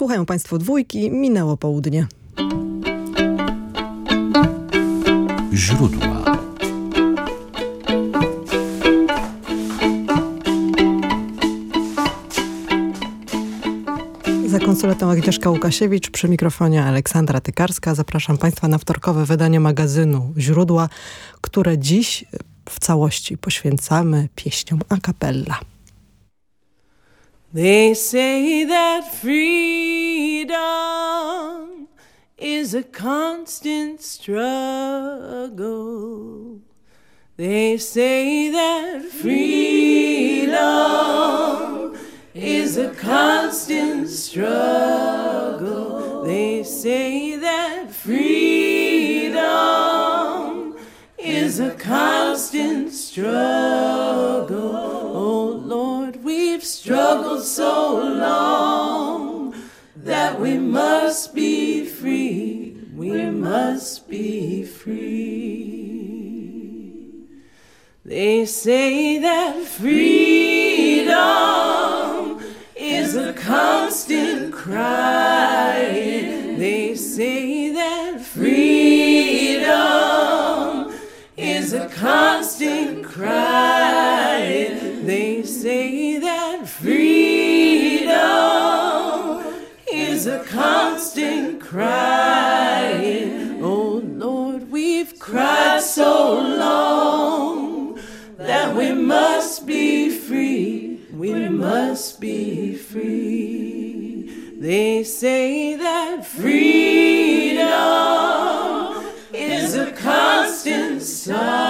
Słuchają Państwo dwójki, minęło południe. Źródła Za konsulatą Agnieszka Łukasiewicz, przy mikrofonie Aleksandra Tykarska. Zapraszam Państwa na wtorkowe wydanie magazynu Źródła, które dziś w całości poświęcamy pieśniom a cappella. They say that freedom is a constant struggle. They say that freedom is a constant struggle. They say that freedom is a constant struggle. Struggled so long that we must be free. We must be free. They say that freedom is a constant crying. They say that freedom is a constant crying. They say is a constant crying. Oh Lord, we've cried so long that we must be free. We must be free. They say that freedom is a constant sorrow.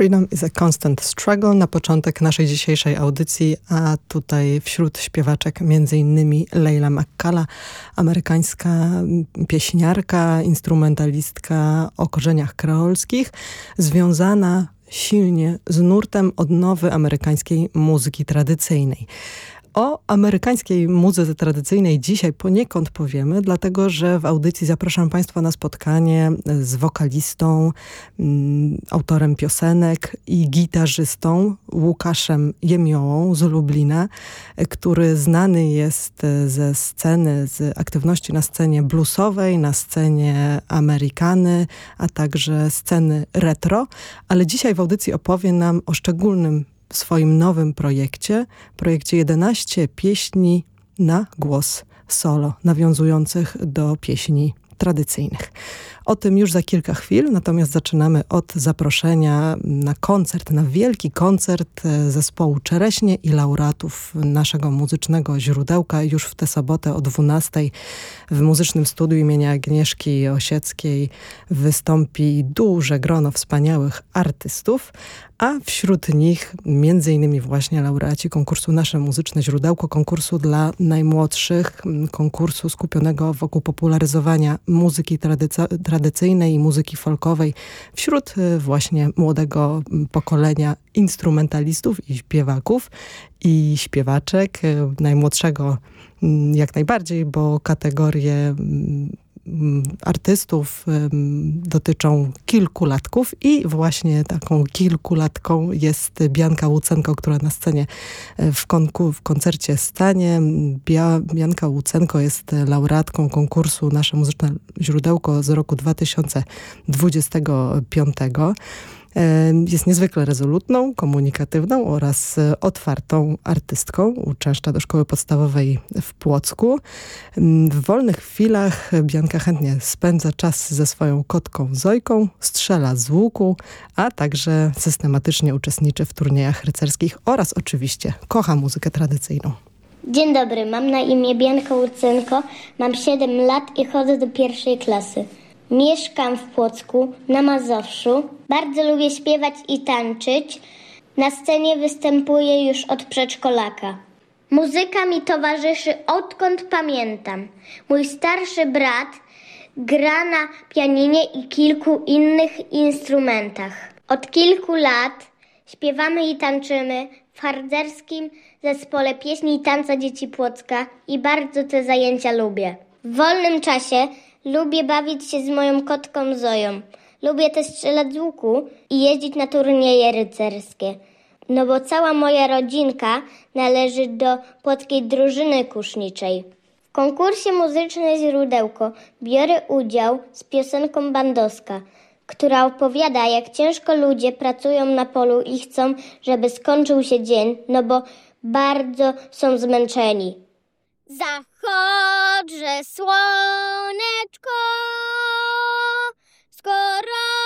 Freedom is a Constant Struggle na początek naszej dzisiejszej audycji, a tutaj wśród śpiewaczek innymi Leila McCalla, amerykańska pieśniarka, instrumentalistka o korzeniach kreolskich, związana silnie z nurtem odnowy amerykańskiej muzyki tradycyjnej. O amerykańskiej muzyce tradycyjnej dzisiaj poniekąd powiemy, dlatego że w audycji zapraszam Państwa na spotkanie z wokalistą, mm, autorem piosenek i gitarzystą Łukaszem Jemiołą z Lublina, który znany jest ze sceny, z aktywności na scenie bluesowej, na scenie Amerykany, a także sceny retro, ale dzisiaj w audycji opowie nam o szczególnym w swoim nowym projekcie, projekcie 11 pieśni na głos solo, nawiązujących do pieśni tradycyjnych. O tym już za kilka chwil, natomiast zaczynamy od zaproszenia na koncert, na wielki koncert e, zespołu Czereśnie i laureatów naszego muzycznego źródełka. Już w tę sobotę o 12 w muzycznym studiu imienia Agnieszki Osieckiej wystąpi duże grono wspaniałych artystów, a wśród nich między innymi właśnie laureaci konkursu Nasze Muzyczne Źródełko, konkursu dla najmłodszych, konkursu skupionego wokół popularyzowania muzyki tradycyjnej i muzyki folkowej wśród y, właśnie młodego pokolenia instrumentalistów i śpiewaków i śpiewaczek, y, najmłodszego jak najbardziej, bo kategorie Mm, artystów dotyczą kilkulatków i właśnie taką kilkulatką jest Bianka Łucenko, która na scenie e, w, konku, w koncercie stanie. Bia, Bianka Łucenko jest laureatką konkursu Nasze Muzyczne Źródełko z roku 2025. Jest niezwykle rezolutną, komunikatywną oraz e, otwartą artystką. Uczęszcza do szkoły podstawowej w Płocku. W wolnych chwilach Bianka chętnie spędza czas ze swoją kotką Zojką, strzela z łuku, a także systematycznie uczestniczy w turniejach rycerskich oraz oczywiście kocha muzykę tradycyjną. Dzień dobry, mam na imię Bianka Łucynko, mam 7 lat i chodzę do pierwszej klasy. Mieszkam w Płocku, na Mazowszu. Bardzo lubię śpiewać i tańczyć. Na scenie występuję już od przedszkolaka. Muzyka mi towarzyszy odkąd pamiętam. Mój starszy brat gra na pianinie i kilku innych instrumentach. Od kilku lat śpiewamy i tańczymy w harcerskim zespole pieśni i tanca dzieci Płocka i bardzo te zajęcia lubię. W wolnym czasie Lubię bawić się z moją kotką Zoją. Lubię też strzelać z łuku i jeździć na turnieje rycerskie. No bo cała moja rodzinka należy do płotkiej drużyny kuszniczej. W konkursie Muzyczne Źródełko biorę udział z piosenką Bandoska, która opowiada, jak ciężko ludzie pracują na polu i chcą, żeby skończył się dzień, no bo bardzo są zmęczeni. Zachodże słoneczko, skoro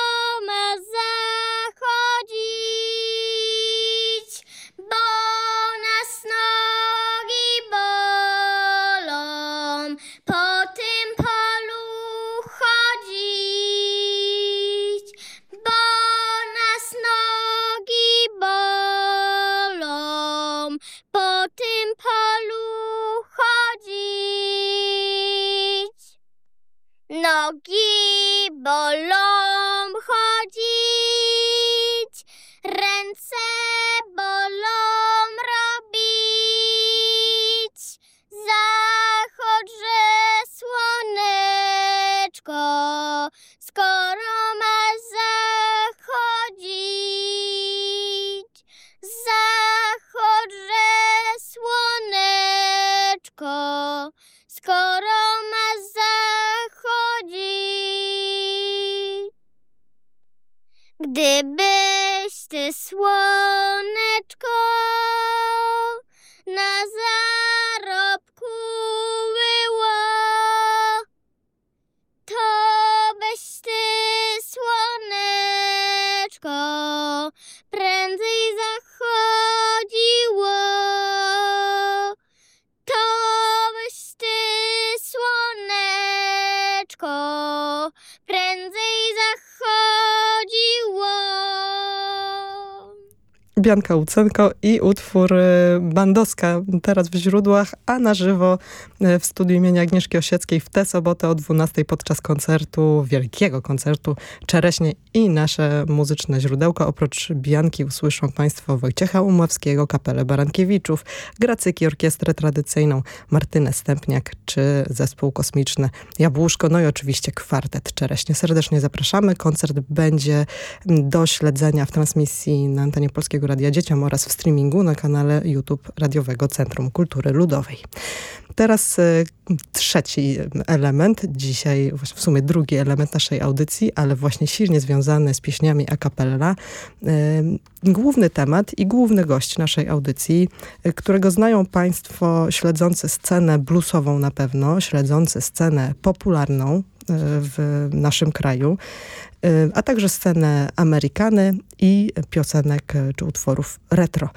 Łucenko i utwór y, Bandoska teraz w źródłach, a na żywo y, w studiu imienia Agnieszki Osieckiej w tę sobotę o 12 podczas koncertu, wielkiego koncertu Czereśnie i nasze muzyczne źródełko. Oprócz Bianki usłyszą Państwo Wojciecha Umowskiego, Kapelę Barankiewiczów, Gracyki Orkiestrę Tradycyjną, Martynę Stępniak czy Zespół Kosmiczny Jabłuszko, no i oczywiście kwartet Czereśnie. Serdecznie zapraszamy. Koncert będzie do śledzenia w transmisji na antenie Polskiego Radia Dzieciom oraz w streamingu na kanale YouTube Radiowego Centrum Kultury Ludowej. Teraz y, trzeci element, dzisiaj w sumie drugi element naszej audycji, ale właśnie silnie związany z pieśniami a cappella. Y, główny temat i główny gość naszej audycji, y, którego znają Państwo śledzący scenę bluesową na pewno, śledzący scenę popularną, w naszym kraju, a także scenę Amerykany i piosenek czy utworów retro.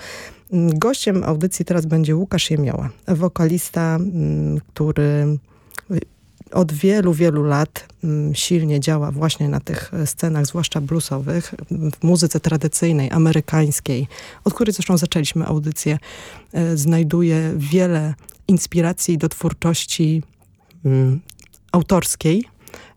Gościem audycji teraz będzie Łukasz Jemioła, wokalista, mm, który od wielu, wielu lat mm, silnie działa właśnie na tych scenach, zwłaszcza bluesowych, w muzyce tradycyjnej, amerykańskiej, od której zresztą zaczęliśmy audycję, e, znajduje wiele inspiracji do twórczości mm, autorskiej,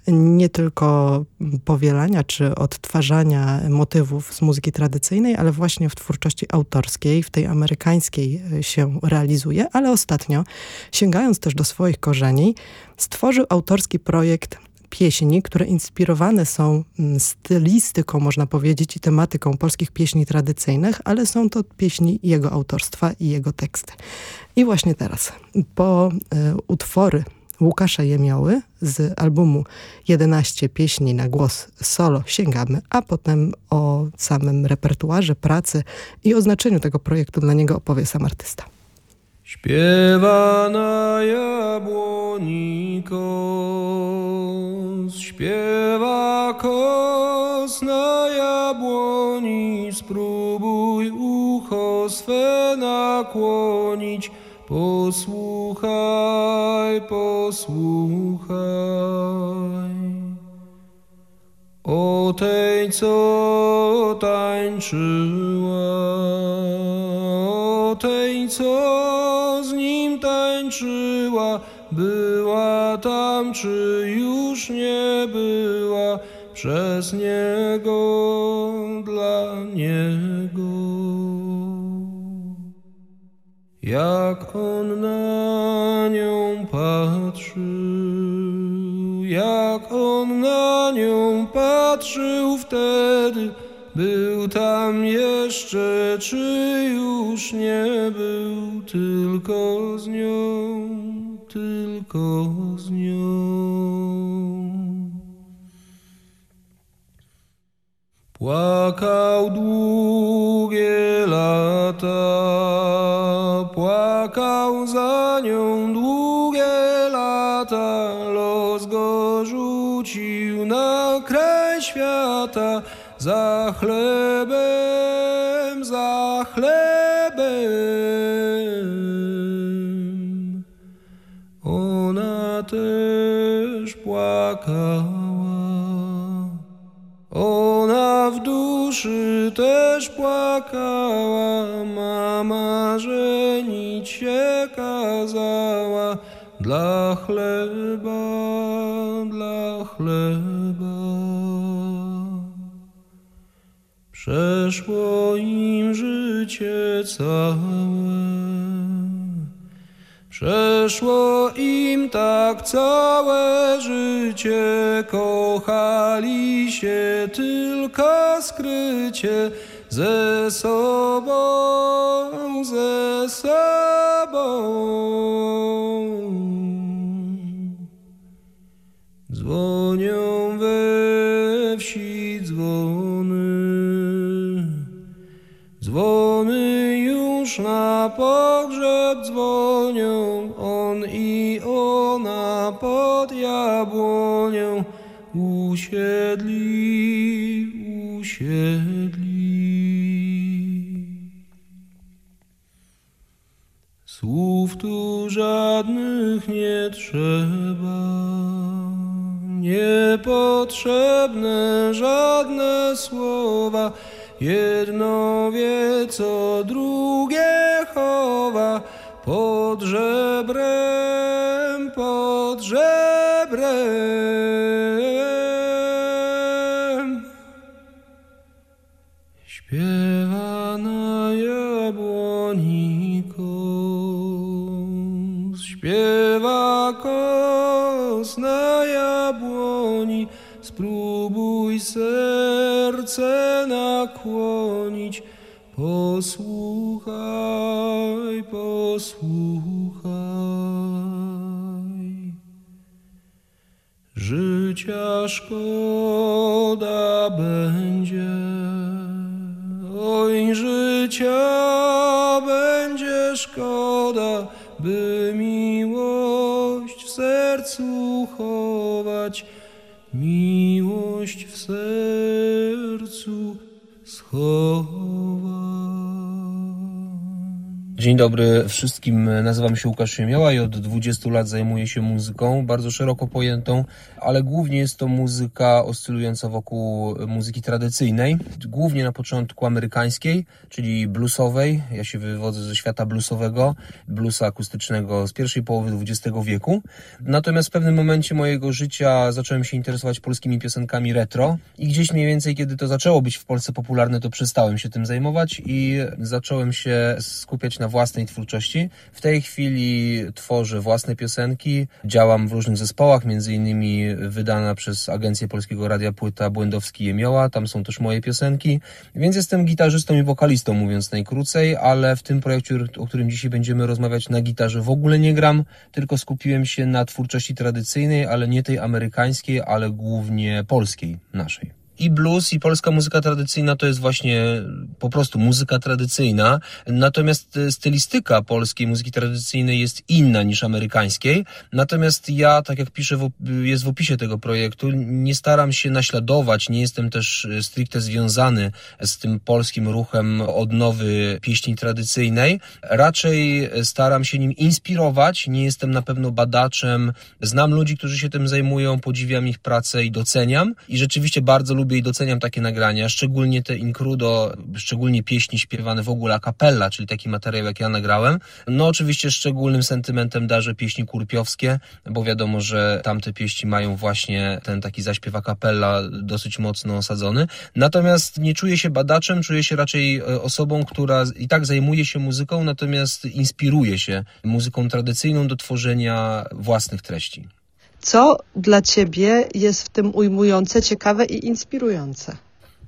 nie tylko powielania czy odtwarzania motywów z muzyki tradycyjnej, ale właśnie w twórczości autorskiej, w tej amerykańskiej e, się realizuje, ale ostatnio, sięgając też do swoich korzeni, stworzył autorski projekt pieśni, które inspirowane są mm, stylistyką, można powiedzieć, i tematyką polskich pieśni tradycyjnych, ale są to pieśni jego autorstwa i jego teksty. I właśnie teraz, po y, utwory Łukasza Jemioły z albumu 11 pieśni na głos solo sięgamy, a potem o samym repertuarze, pracy i o znaczeniu tego projektu dla niego opowie sam artysta. Śpiewa na jabłoni kos, śpiewa kos na jabłoni, spróbuj ucho swe nakłonić, Posłuchaj, posłuchaj. O tej, co tańczyła, o tej, co z nim tańczyła, była tam, czy już nie była, przez niego, dla niego. Jak on na na nią patrzył wtedy, był tam jeszcze, czy już nie był, tylko z nią, tylko z nią. Płakał długie lata za chlebem, za chlebem. Ona też płakała. Ona w duszy też płakała, mama żenić się kazała dla chleba, dla chleba. Przeszło im życie całe. Przeszło im tak całe życie, kochali się tylko skrycie ze sobą, ze sobą. Już na pogrzeb dzwonią, on i ona pod jabłonią. Usiedli, usiedli. Słów tu żadnych nie trzeba, niepotrzebne żadne słowa, Jedno wie, co drugie chowa pod żebrem, pod żebrem. Śpiewa na jabłoni kos, śpiewa kos na jabłoni, spróbuj serce nakłonić, posłuchaj, posłuchaj. Życia szkoda będzie, oj, życia będzie szkoda, by miłość w sercu chować. Miłość w sercu sercu schował. Dzień dobry wszystkim. Nazywam się Łukasz Siemioła i od 20 lat zajmuję się muzyką, bardzo szeroko pojętą, ale głównie jest to muzyka oscylująca wokół muzyki tradycyjnej, głównie na początku amerykańskiej, czyli bluesowej. Ja się wywodzę ze świata bluesowego, bluesa akustycznego z pierwszej połowy XX wieku. Natomiast w pewnym momencie mojego życia zacząłem się interesować polskimi piosenkami retro i gdzieś mniej więcej, kiedy to zaczęło być w Polsce popularne, to przestałem się tym zajmować i zacząłem się skupiać na własnej twórczości. W tej chwili tworzę własne piosenki, działam w różnych zespołach, między innymi wydana przez Agencję Polskiego Radia płyta Błędowski Jemioła, tam są też moje piosenki, więc jestem gitarzystą i wokalistą, mówiąc najkrócej, ale w tym projekcie, o którym dzisiaj będziemy rozmawiać na gitarze w ogóle nie gram, tylko skupiłem się na twórczości tradycyjnej, ale nie tej amerykańskiej, ale głównie polskiej, naszej i blues, i polska muzyka tradycyjna to jest właśnie po prostu muzyka tradycyjna. Natomiast e, stylistyka polskiej muzyki tradycyjnej jest inna niż amerykańskiej. Natomiast ja, tak jak piszę, w, jest w opisie tego projektu, nie staram się naśladować, nie jestem też e, stricte związany z tym polskim ruchem odnowy pieśni tradycyjnej. Raczej e, staram się nim inspirować. Nie jestem na pewno badaczem. Znam ludzi, którzy się tym zajmują, podziwiam ich pracę i doceniam. I rzeczywiście bardzo lubię lubię i doceniam takie nagrania, szczególnie te inkrudo, szczególnie pieśni śpiewane w ogóle a czyli taki materiał jak ja nagrałem. No oczywiście szczególnym sentymentem darzę pieśni kurpiowskie, bo wiadomo, że tamte pieśni mają właśnie ten taki zaśpiew a dosyć mocno osadzony. Natomiast nie czuję się badaczem, czuję się raczej e, osobą, która i tak zajmuje się muzyką, natomiast inspiruje się muzyką tradycyjną do tworzenia własnych treści. Co dla Ciebie jest w tym ujmujące, ciekawe i inspirujące?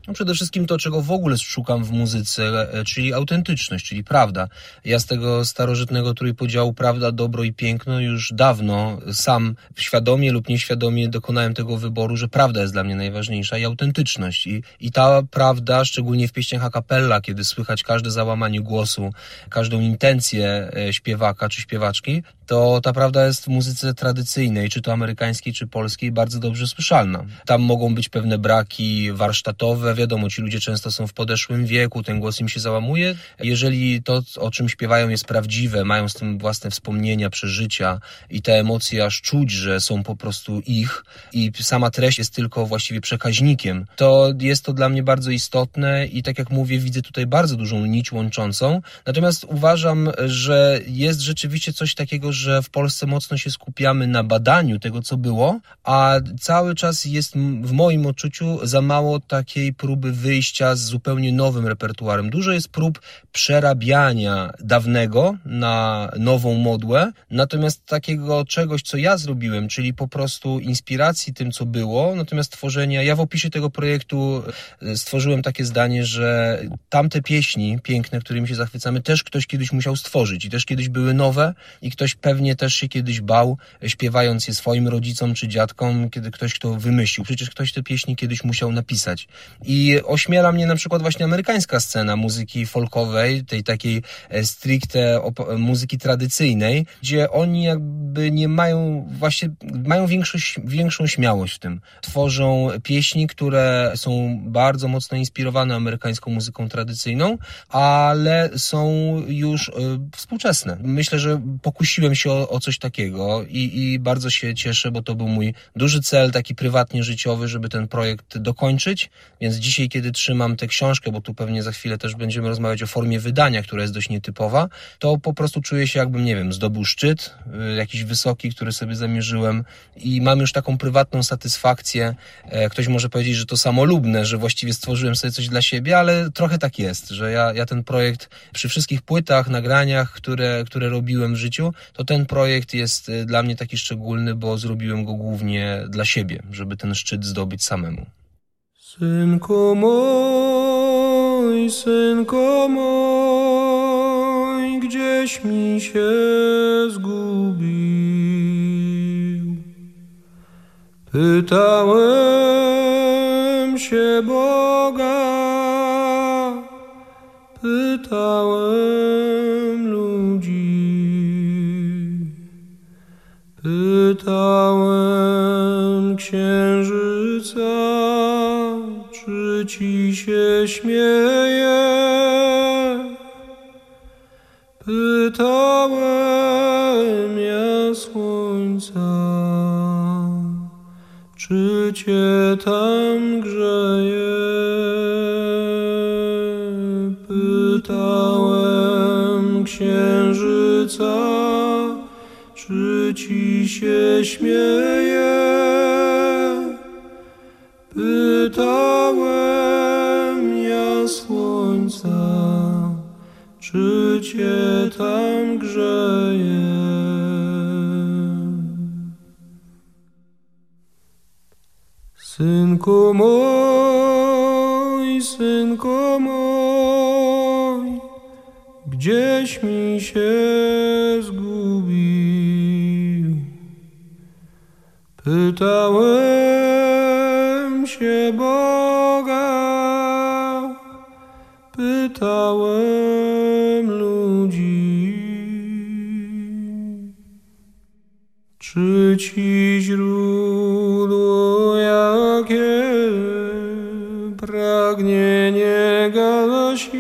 No przede wszystkim to, czego w ogóle szukam w muzyce, e, czyli autentyczność, czyli prawda. Ja z tego starożytnego trójpodziału prawda, dobro i piękno już dawno sam świadomie lub nieświadomie dokonałem tego wyboru, że prawda jest dla mnie najważniejsza i autentyczność. I, i ta prawda, szczególnie w pieśniach a cappella, kiedy słychać każde załamanie głosu, każdą intencję e, śpiewaka czy śpiewaczki, to ta prawda jest w muzyce tradycyjnej, czy to amerykańskiej, czy polskiej, bardzo dobrze słyszalna. Tam mogą być pewne braki warsztatowe, wiadomo, ci ludzie często są w podeszłym wieku, ten głos im się załamuje. Jeżeli to, o czym śpiewają, jest prawdziwe, mają z tym własne wspomnienia, przeżycia i te emocje aż czuć, że są po prostu ich i sama treść jest tylko właściwie przekaźnikiem, to jest to dla mnie bardzo istotne i tak jak mówię, widzę tutaj bardzo dużą nić łączącą. Natomiast uważam, że jest rzeczywiście coś takiego, że w Polsce mocno się skupiamy na badaniu tego, co było, a cały czas jest w moim odczuciu za mało takiej próby wyjścia z zupełnie nowym repertuarem. Dużo jest prób przerabiania dawnego na nową modłę, natomiast takiego czegoś, co ja zrobiłem, czyli po prostu inspiracji tym, co było, natomiast tworzenia, ja w opisie tego projektu e, stworzyłem takie zdanie, że tamte pieśni piękne, którymi się zachwycamy, też ktoś kiedyś musiał stworzyć i też kiedyś były nowe i ktoś pewnie też się kiedyś bał, śpiewając je swoim rodzicom czy dziadkom, kiedy ktoś to wymyślił. Przecież ktoś te pieśni kiedyś musiał napisać. I ośmiela mnie na przykład właśnie amerykańska scena muzyki folkowej, tej takiej e, stricte muzyki tradycyjnej, gdzie oni jakby nie mają, właśnie mają większość, większą śmiałość w tym. Tworzą pieśni, które są bardzo mocno inspirowane amerykańską muzyką tradycyjną, ale są już y, współczesne. Myślę, że pokusiłem się o, o coś takiego i, i bardzo się cieszę, bo to był mój duży cel, taki prywatnie życiowy, żeby ten projekt dokończyć, więc dzisiaj, kiedy trzymam tę książkę, bo tu pewnie za chwilę też będziemy rozmawiać o formie wydania, która jest dość nietypowa, to po prostu czuję się jakbym, nie wiem, zdobył szczyt, y, jakiś wysoki, który sobie zamierzyłem i mam już taką prywatną satysfakcję. E, ktoś może powiedzieć, że to samolubne, że właściwie stworzyłem sobie coś dla siebie, ale trochę tak jest, że ja, ja ten projekt przy wszystkich płytach, nagraniach, które, które robiłem w życiu, to ten projekt jest y, dla mnie taki szczególny, bo zrobiłem go głównie dla siebie, żeby ten szczyt zdobyć samemu. Synku mój, synku mój, gdzieś mi się zgubił. Pytałem się Boga, pytałem ludzi, pytałem księżyca, czy ci się śmieje? Pytałem ja słońca, czy cię tam grzeje? Pytałem księżyca, czy ci się śmieje? Cię tam grzeje? Synku mój, synku mój, gdzieś mi się zgubił. Pytałem się Boga, pytałem ci źródło jakie pragnienie gasi,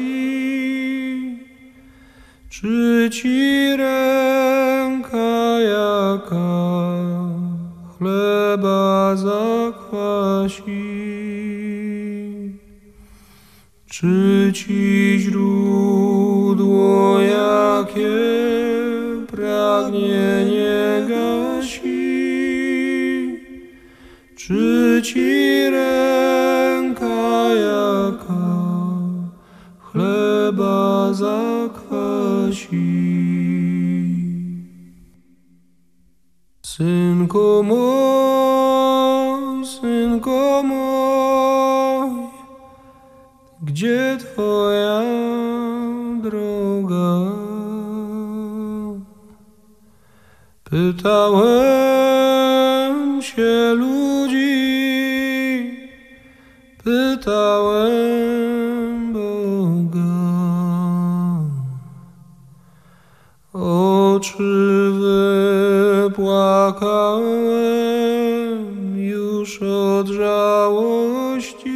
czy ci ręka jaka chleba zakwasi? Czy ci źródło jakie pragnienie gasi? Czy ci ręka jaka chleba zakwasi? Synku mój, synku mój, gdzie twoja droga? Pytałem się ludzi, Oczy wypłakałem już od żałości,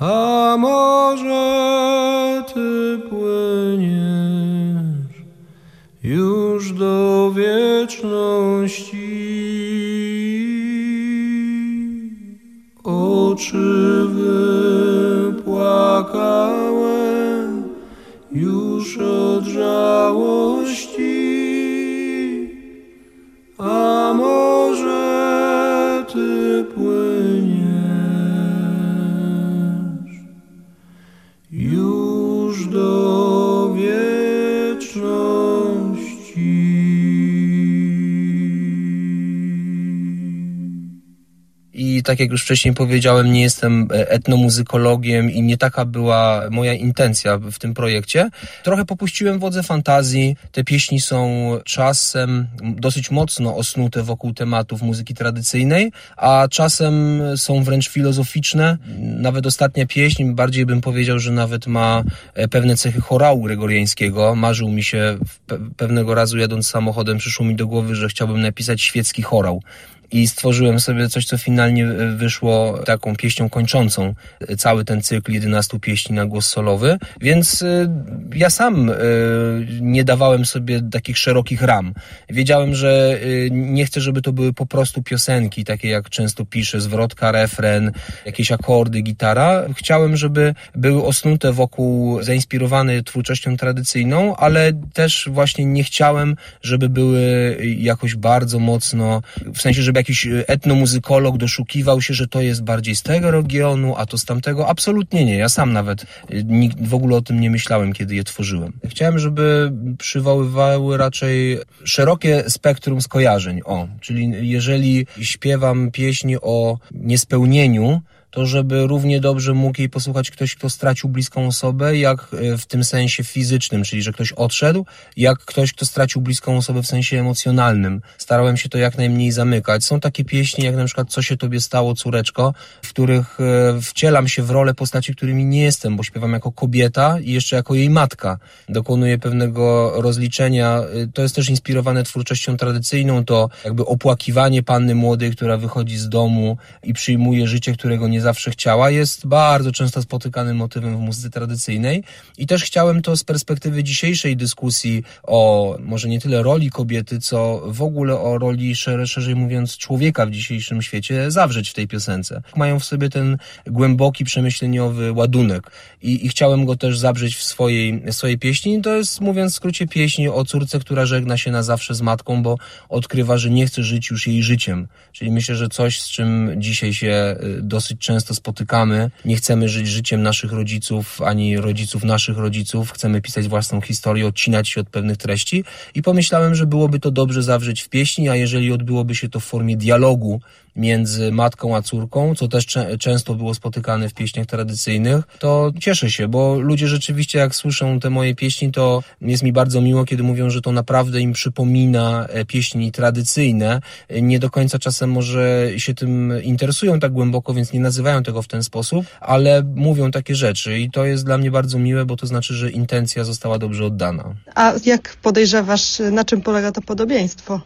a może ty płyniesz już do wieczności. Oczy już od żałości, I tak jak już wcześniej powiedziałem, nie jestem e, etnomuzykologiem i nie taka była moja intencja w tym projekcie. Trochę popuściłem wodze fantazji. Te pieśni są czasem dosyć mocno osnute wokół tematów muzyki tradycyjnej, a czasem są wręcz filozoficzne. Nawet ostatnia pieśń, bardziej bym powiedział, że nawet ma e, pewne cechy chorału gregoriańskiego. Marzył mi się pewnego razu jadąc samochodem, przyszło mi do głowy, że chciałbym napisać świecki chorał i stworzyłem sobie coś, co finalnie e, wyszło taką pieśnią kończącą e, cały ten cykl 11 pieśni na głos solowy, więc e, ja sam nie dawałem sobie takich szerokich ram. Wiedziałem, że nie chcę, żeby to były po prostu piosenki, takie jak często piszę, zwrotka, refren, jakieś akordy, gitara. Chciałem, żeby były osnute wokół, zainspirowane twórczością tradycyjną, ale też właśnie nie chciałem, żeby były jakoś bardzo mocno, w sensie, żeby jakiś etnomuzykolog doszukiwał się, że to jest bardziej z tego regionu, a to z tamtego. Absolutnie nie. Ja sam nawet nig- w ogóle o tym nie myślałem, kiedy je tworzyłem. Chciałem, żeby przywoływały raczej szerokie spektrum skojarzeń. O, czyli jeżeli śpiewam pieśni o niespełnieniu, to żeby równie dobrze mógł jej posłuchać ktoś, kto stracił bliską osobę, jak e, w tym sensie fizycznym, czyli że ktoś odszedł, jak ktoś, kto stracił bliską osobę w sensie emocjonalnym. Starałem się to jak najmniej zamykać. Są takie pieśni, jak na przykład Co się tobie stało, córeczko, w których e, wcielam się w rolę postaci, którymi nie jestem, bo śpiewam jako kobieta i jeszcze jako jej matka. Dokonuję pewnego rozliczenia. E, to jest też inspirowane twórczością tradycyjną, to jakby opłakiwanie panny młodej, która wychodzi z domu i przyjmuje życie, którego nie zawsze chciała, jest bardzo często spotykanym motywem w muzyce tradycyjnej. I też chciałem to z perspektywy dzisiejszej dyskusji o może nie tyle roli kobiety, co w ogóle o roli szerzej, szerzej mówiąc człowieka w dzisiejszym świecie zawrzeć w tej piosence. Mają w sobie ten głęboki, przemyśleniowy ładunek i, i chciałem go też zabrzeć w swojej, swojej pieśni. To jest, mówiąc w skrócie, pieśń o córce, która żegna się na zawsze z matką, bo odkrywa, że nie chce żyć już jej życiem. Czyli myślę, że coś, z czym dzisiaj się y, dosyć często spotykamy. Nie chcemy żyć życiem naszych rodziców, ani rodziców naszych rodziców. Chcemy pisać własną historię, odcinać się od pewnych treści i pomyślałem, że byłoby to dobrze zawrzeć w pieśni, a jeżeli odbyłoby się to w formie dialogu między matką a córką, co też często było spotykane w pieśniach tradycyjnych, to cieszę się, bo ludzie rzeczywiście jak słyszą te moje pieśni, to jest mi bardzo miło, kiedy mówią, że to naprawdę im przypomina e, pieśni tradycyjne. Nie do końca czasem może się tym interesują tak głęboko, więc nie nazywają tego w ten sposób, ale mówią takie rzeczy i to jest dla mnie bardzo miłe, bo to znaczy, że intencja została dobrze oddana. A jak podejrzewasz, na czym polega to podobieństwo?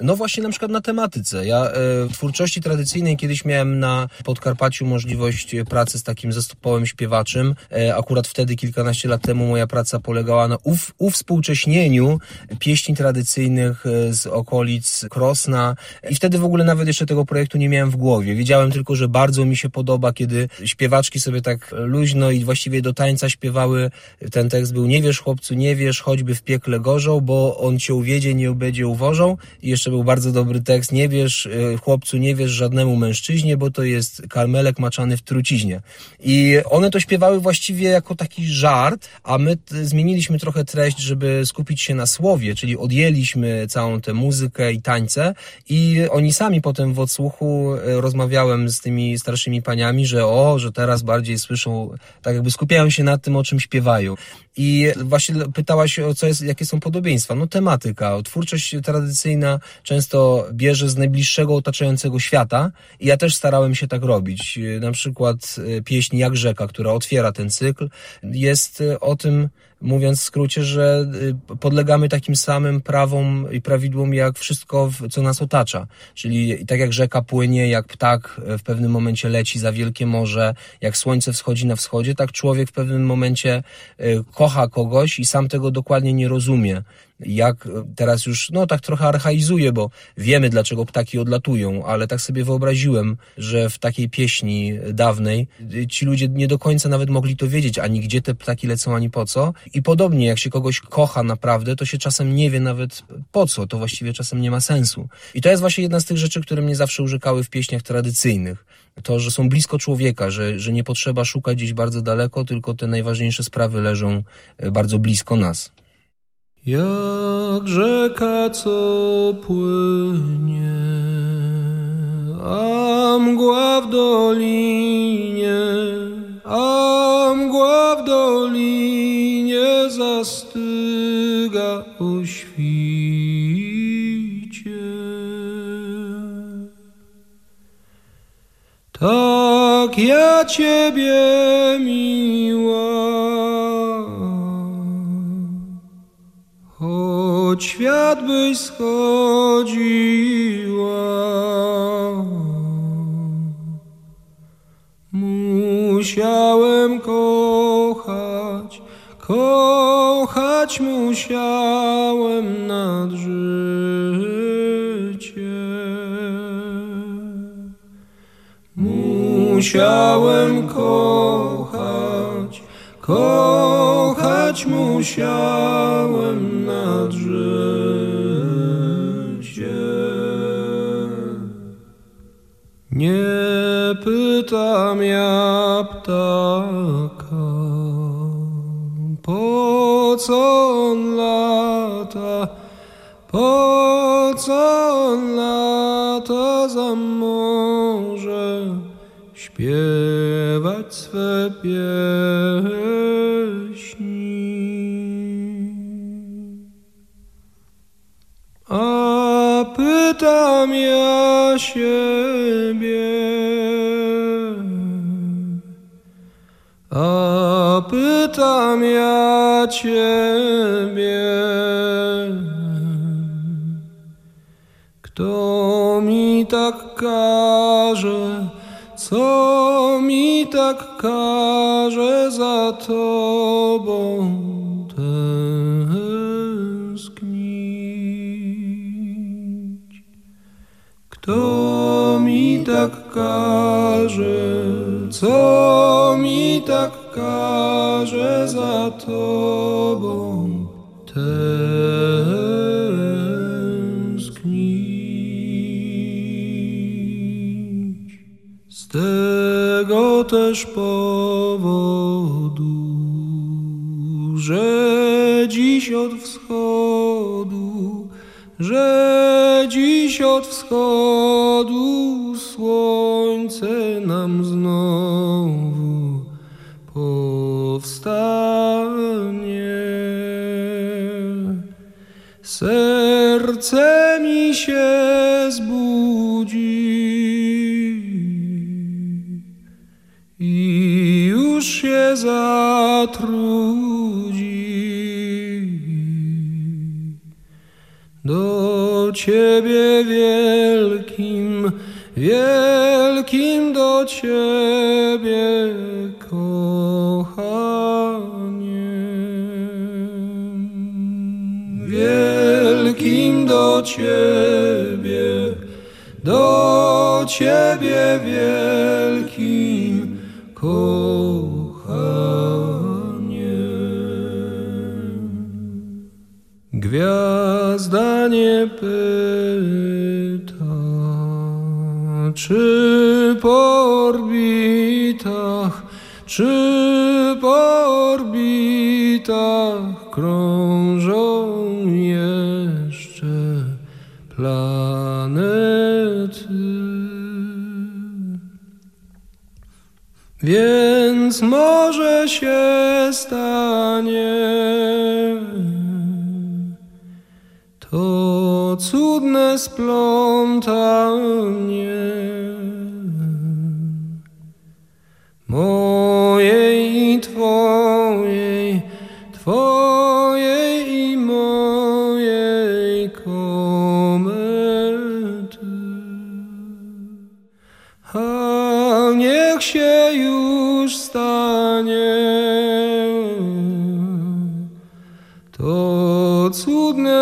No właśnie na przykład na tematyce. Ja e, w twórczości tradycyjnej kiedyś miałem na Podkarpaciu możliwość e, pracy z takim zespołem śpiewaczym. E, akurat wtedy, kilkanaście lat temu, moja praca polegała na ów, uwspółcześnieniu pieśni tradycyjnych z okolic Krosna i wtedy w ogóle nawet jeszcze tego projektu nie miałem w głowie. Wiedziałem tylko, że bardzo mi się podoba, kiedy śpiewaczki sobie tak luźno i właściwie do tańca śpiewały. Ten tekst był nie wiesz chłopcu, nie wiesz, choćby w piekle gorzą, bo on cię uwiedzie, nie będzie uwożą. I jeszcze był bardzo dobry tekst, nie wiesz e, chłopcu, nie wiesz żadnemu mężczyźnie, bo to jest karmelek maczany w truciźnie. I one to śpiewały właściwie jako taki żart, a my zmieniliśmy trochę treść, żeby skupić się na słowie, czyli odjęliśmy całą tę muzykę i tańce i oni sami potem w odsłuchu e, rozmawiałem z tymi starszymi paniami, że o, że teraz bardziej słyszą, tak jakby skupiają się na tym, o czym śpiewają. I właśnie pytałaś o co jest, jakie są podobieństwa. No tematyka, twórczość tradycyjna często bierze z najbliższego otaczającego świata i ja też starałem się tak robić. Na przykład e, pieśń Jak rzeka, która otwiera ten cykl, jest e, o tym, mówiąc w skrócie, że y, podlegamy takim samym prawom i prawidłom jak wszystko, co nas otacza. Czyli tak jak rzeka płynie, jak ptak e, w pewnym momencie leci za wielkie morze, jak słońce wschodzi na wschodzie, tak człowiek w pewnym momencie y, kocha kogoś i sam tego dokładnie nie rozumie. Jak e, teraz już, no tak trochę archaizuje, bo wiemy dlaczego ptaki odlatują, ale tak sobie wyobraziłem, że w takiej pieśni dawnej y, ci ludzie nie do końca nawet mogli to wiedzieć, ani gdzie te ptaki lecą, ani po co. I podobnie, jak się kogoś kocha naprawdę, to się czasem nie wie nawet po co, to właściwie czasem nie ma sensu. I to jest właśnie jedna z tych rzeczy, które mnie zawsze urzekały w pieśniach tradycyjnych. To, że są blisko człowieka, że, że nie potrzeba szukać gdzieś bardzo daleko, tylko te najważniejsze sprawy leżą e, bardzo blisko nas. Jak rzeka, co płynie, a mgła w dolinie, a mgła w dolinie zastyga o świcie. Tak ja Ciebie miła, choć świat byś schodziła. Musiałem kochać, kochać musiałem nad życie. Musiałem kochać, kochać musiałem Nie pytam ja ptaka, po co on lata, po co on lata za morze śpiewać swe pieśni. A pytam ja siebie, ciebie, kto mi tak każe, co mi tak każe za tobą tęsknić? Kto mi tak każe, co mi tak każe za tobą tęsknić? Z tego też powodu, że dziś od wschodu, że dziś od wschodu Serce mi się zbudzi i już się zatrudzi. Do Ciebie wielkim, wielkim do Ciebie Ciebie, do Ciebie wielkim kochaniem. Gwiazda nie pyta, czy po orbitach, czy po orbitach Więc może się stanie. To cudne splątanie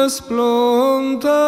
cudne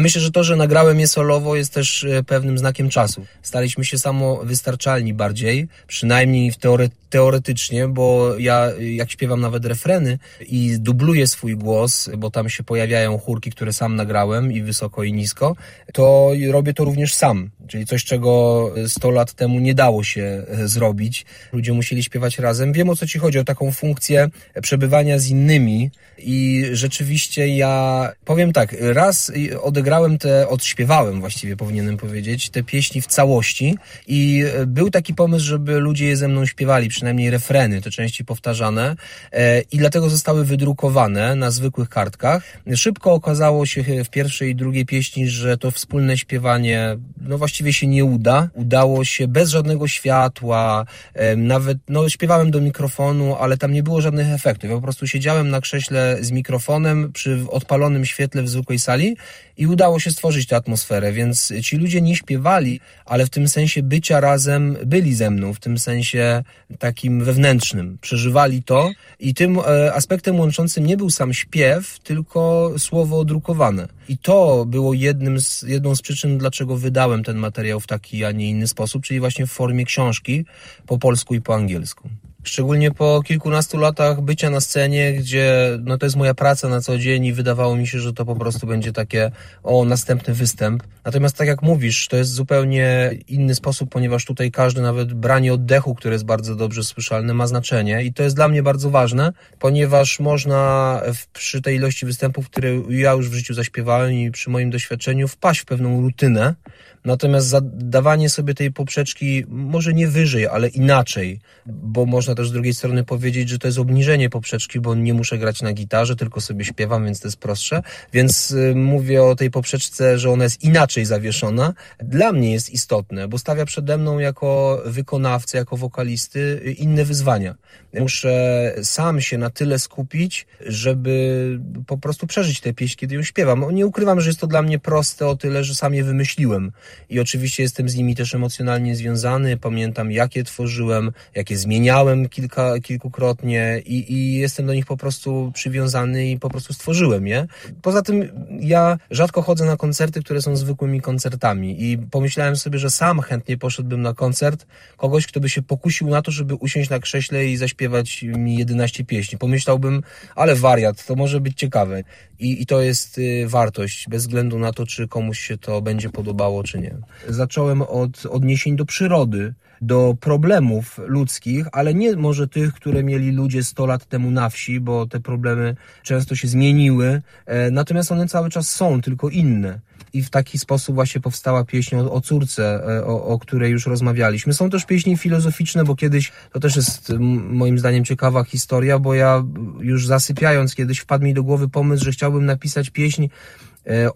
Ale myślę, że to, że nagrałem je solowo jest też e, pewnym znakiem czasu. Staliśmy się samowystarczalni bardziej, przynajmniej w teore teoretycznie, bo ja e, jak śpiewam nawet refreny i dubluję swój głos, bo tam się pojawiają chórki, które sam nagrałem i wysoko i nisko, to robię to również sam. Czyli coś, czego 100 lat temu nie dało się e, zrobić. Ludzie musieli śpiewać razem. Wiem o co ci chodzi, o taką funkcję przebywania z innymi i rzeczywiście ja powiem tak, raz odegrałem te, odśpiewałem właściwie powinienem powiedzieć, te pieśni w całości i był taki pomysł, żeby ludzie je ze mną śpiewali, przynajmniej refreny, te części powtarzane e, i dlatego zostały wydrukowane na zwykłych kartkach. Szybko okazało się w pierwszej i drugiej pieśni, że to wspólne śpiewanie no właściwie się nie uda. Udało się bez żadnego światła, e, nawet no śpiewałem do mikrofonu, ale tam nie było żadnych efektów. Ja po prostu siedziałem na krześle z mikrofonem przy odpalonym świetle w zwykłej sali i udało się stworzyć tę atmosferę, więc ci ludzie nie śpiewali, ale w tym sensie bycia razem byli ze mną, w tym sensie takim wewnętrznym. Przeżywali to i tym e, aspektem łączącym nie był sam śpiew, tylko słowo drukowane. I to było jednym z, jedną z przyczyn, dlaczego wydałem ten materiał w taki, a nie inny sposób, czyli właśnie w formie książki po polsku i po angielsku. Szczególnie po kilkunastu latach bycia na scenie, gdzie no to jest moja praca na co dzień i wydawało mi się, że to po prostu będzie takie o następny występ. Natomiast tak jak mówisz, to jest zupełnie inny sposób, ponieważ tutaj każdy nawet branie oddechu, które jest bardzo dobrze słyszalne, ma znaczenie i to jest dla mnie bardzo ważne, ponieważ można w, przy tej ilości występów, które ja już w życiu zaśpiewałem i przy moim doświadczeniu wpaść w pewną rutynę, Natomiast zadawanie sobie tej poprzeczki może nie wyżej, ale inaczej, bo można też z drugiej strony powiedzieć, że to jest obniżenie poprzeczki, bo nie muszę grać na gitarze, tylko sobie śpiewam, więc to jest prostsze. Więc y, mówię o tej poprzeczce, że ona jest inaczej zawieszona. Dla mnie jest istotne, bo stawia przede mną jako wykonawcę, jako wokalisty y, inne wyzwania. Muszę sam się na tyle skupić, żeby po prostu przeżyć tę pieśń, kiedy ją śpiewam. Nie ukrywam, że jest to dla mnie proste o tyle, że sam je wymyśliłem i oczywiście jestem z nimi też emocjonalnie związany. Pamiętam, jakie tworzyłem, jakie zmieniałem kilka, kilkukrotnie i, i jestem do nich po prostu przywiązany i po prostu stworzyłem je. Poza tym ja rzadko chodzę na koncerty, które są zwykłymi koncertami i pomyślałem sobie, że sam chętnie poszedłbym na koncert kogoś, kto by się pokusił na to, żeby usiąść na krześle i zaśpiewać mi 11 pieśni. Pomyślałbym, ale wariat, to może być ciekawe. I, i to jest y, wartość, bez względu na to, czy komuś się to będzie podobało, czy nie. Zacząłem od odniesień do przyrody, do problemów ludzkich, ale nie może tych, które mieli ludzie 100 lat temu na wsi, bo te problemy często się zmieniły, e, natomiast one cały czas są, tylko inne i w taki sposób właśnie powstała pieśń o, o córce, e, o, o, której już rozmawialiśmy. Są też pieśni filozoficzne, bo kiedyś, to też jest moim zdaniem ciekawa historia, bo ja już zasypiając kiedyś wpadł mi do głowy pomysł, że chciałbym napisać pieśń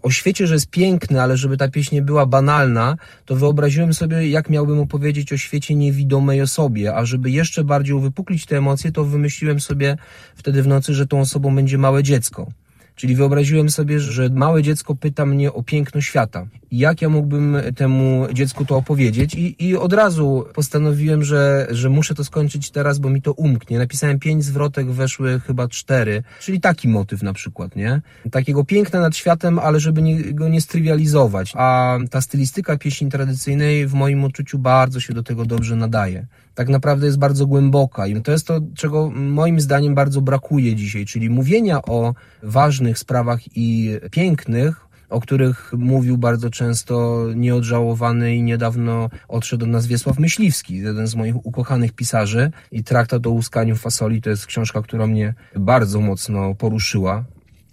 o świecie, że jest piękny, ale żeby ta pieśń nie była banalna, to wyobraziłem sobie, jak miałbym opowiedzieć o świecie niewidomej osobie, a żeby jeszcze bardziej uwypuklić te emocje, to wymyśliłem sobie wtedy w nocy, że tą osobą będzie małe dziecko. Czyli wyobraziłem sobie, że małe dziecko pyta mnie o piękno świata. Jak ja mógłbym temu dziecku to opowiedzieć? I, i od razu postanowiłem, że, że muszę to skończyć teraz, bo mi to umknie. Napisałem pięć zwrotek, weszły chyba cztery. Czyli taki motyw na przykład, nie? Takiego piękna nad światem, ale żeby nie, go nie strywializować. A ta stylistyka pieśni tradycyjnej w moim odczuciu bardzo się do tego dobrze nadaje tak naprawdę jest bardzo głęboka i to jest to, czego moim zdaniem bardzo brakuje dzisiaj, czyli mówienia o ważnych sprawach i pięknych, o których mówił bardzo często nieodżałowany i niedawno odszedł od nas Wiesław Myśliwski, jeden z moich ukochanych pisarzy i traktat o łuskaniu fasoli to jest książka, która mnie bardzo mocno poruszyła.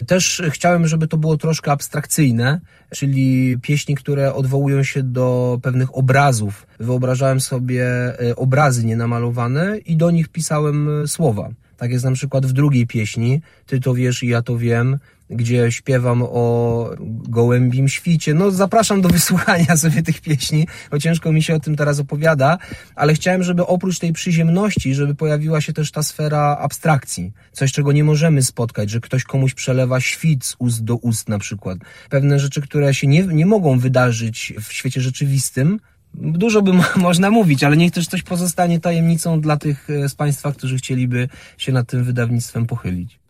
Też chciałem, żeby to było troszkę abstrakcyjne, czyli pieśni, które odwołują się do pewnych obrazów. Wyobrażałem sobie e, obrazy nienamalowane i do nich pisałem e, słowa. Tak jest na przykład w drugiej pieśni, Ty to wiesz i ja to wiem, gdzie śpiewam o gołębim świcie. No zapraszam do wysłuchania sobie tych pieśni, bo ciężko mi się o tym teraz opowiada, ale chciałem, żeby oprócz tej przyziemności, żeby pojawiła się też ta sfera abstrakcji. Coś, czego nie możemy spotkać, że ktoś komuś przelewa świt z ust do ust na przykład. Pewne rzeczy, które się nie, nie mogą wydarzyć w świecie rzeczywistym, Dużo by mo można mówić, ale niech też coś pozostanie tajemnicą dla tych e, z Państwa, którzy chcieliby się nad tym wydawnictwem pochylić.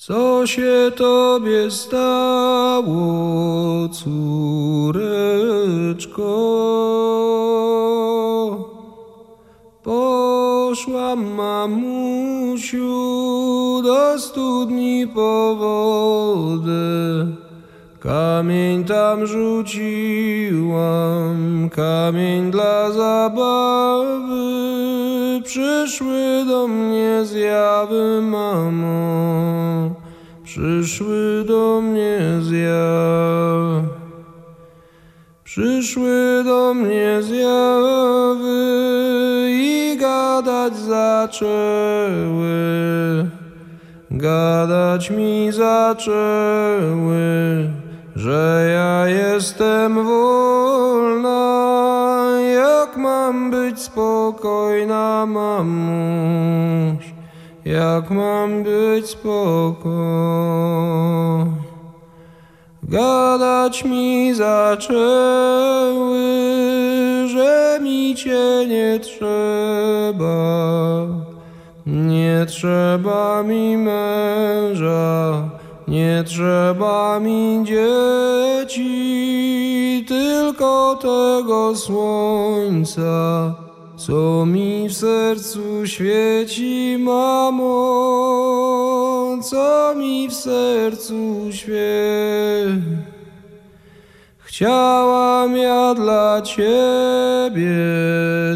Co się tobie stało, córeczko? Poszłam mamusiu do studni po wodę. Kamień tam rzuciłam, kamień dla zabawy. Przyszły do mnie zjawy, mamo. Przyszły do mnie zjawy. Przyszły do mnie zjawy i gadać zaczęły. Gadać mi zaczęły że ja jestem wolna, mam być spokojna, mamuś, jak mam być spokojna. Gadać mi zaczęły, że mi cię nie trzeba, nie trzeba mi męża nie trzeba mi dzieci, tylko tego słońca, co mi w sercu świeci, mamo, co mi w sercu świeci. Chciałam ja dla ciebie,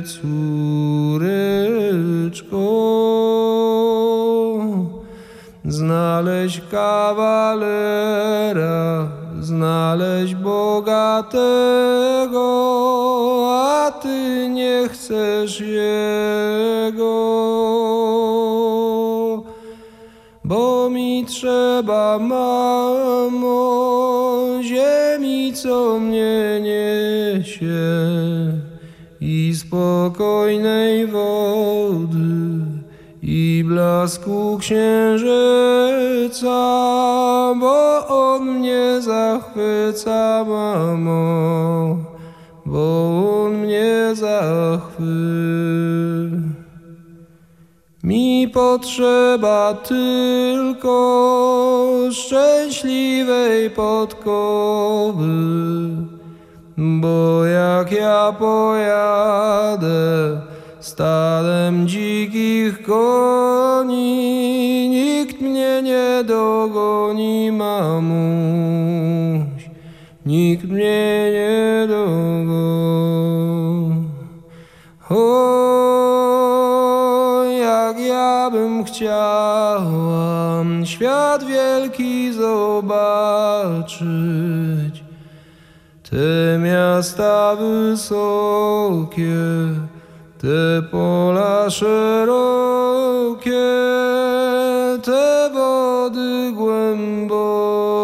córeczko, znaleźć kawalera, znaleźć bogatego, a ty nie chcesz jego, bo mi trzeba, mamo, ziemi, co mnie niesie i spokojnej wody blasku księżyca, bo on mnie zachwyca, mamo, bo on mnie zachwyca. Mi potrzeba tylko szczęśliwej podkowy, bo jak ja pojadę stadem dzikich koni, nikt mnie nie dogoni, mamuś, nikt mnie nie dogoni. O, jak ja bym chciała świat wielki zobaczyć, te miasta wysokie, te pola szerokie, te wody głębokie.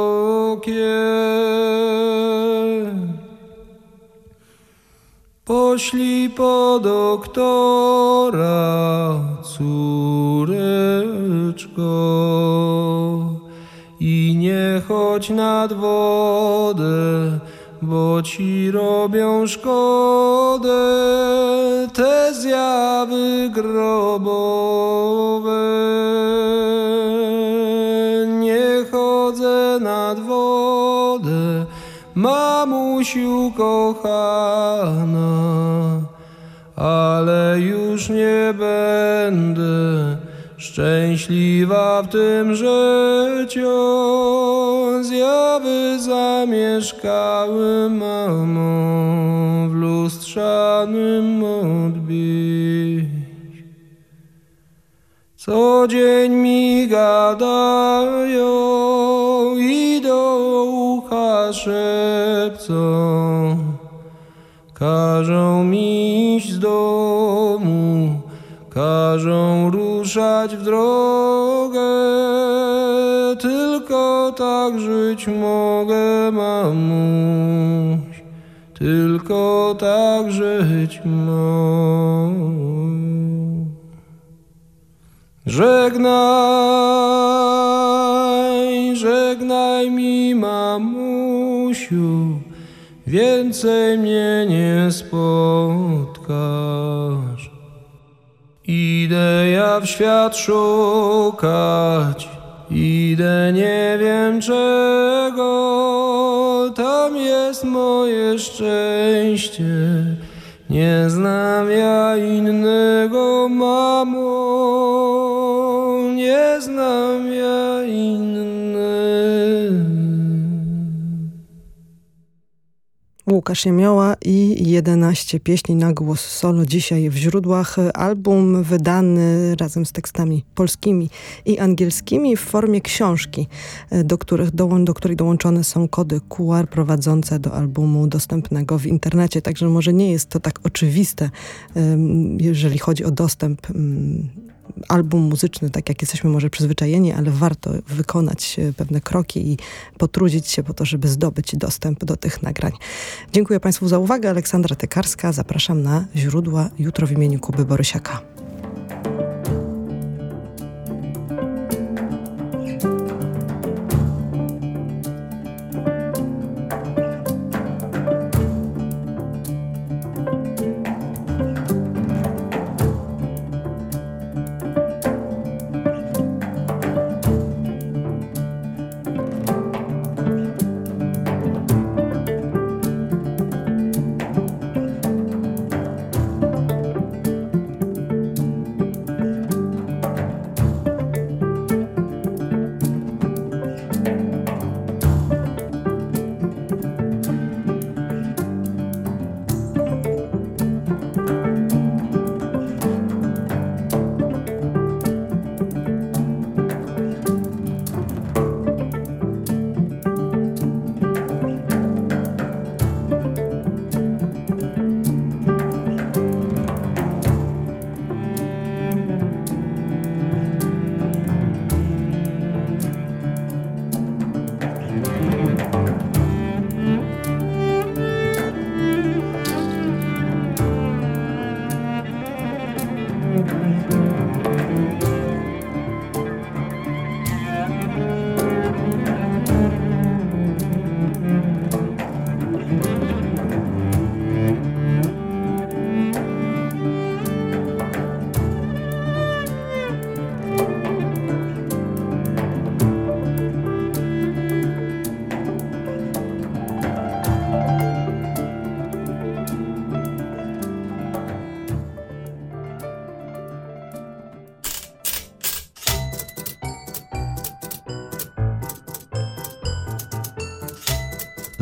Poślij po doktora, córeczko, i nie chodź nad wodę, bo ci robią szkodę te zjawy grobowe. Nie chodzę nad wodę, mamusiu kochana, ale już nie będę szczęśliwa w tym życiu. Zjawy zamieszkały mamo w lustrzanym odbiciu. Co dzień mi gadają i do ucha szepcą. Każą mi iść z domu, każą ruszać w drogę. Tylko tak żyć mogę, mamuś, tylko tak żyć. Żegnaj, żegnaj mi, mamusiu, więcej mnie nie spotkasz. Idę ja w świat szukać, idę nie wiem czego, jest moje szczęście. Nie znam ja innego, mamo, Łukasz Jemioła i 11 pieśni na głos solo dzisiaj w źródłach. Album wydany razem z tekstami polskimi i angielskimi w formie książki, do, których do której dołączone są kody QR prowadzące do albumu dostępnego w internecie. Także może nie jest to tak oczywiste, jeżeli chodzi o dostęp album muzyczny, tak jak jesteśmy może przyzwyczajeni, ale warto wykonać pewne kroki i potrudzić się po to, żeby zdobyć dostęp do tych nagrań. Dziękuję Państwu za uwagę. Aleksandra Tekarska. Zapraszam na źródła jutro w imieniu Kuby Borysiaka.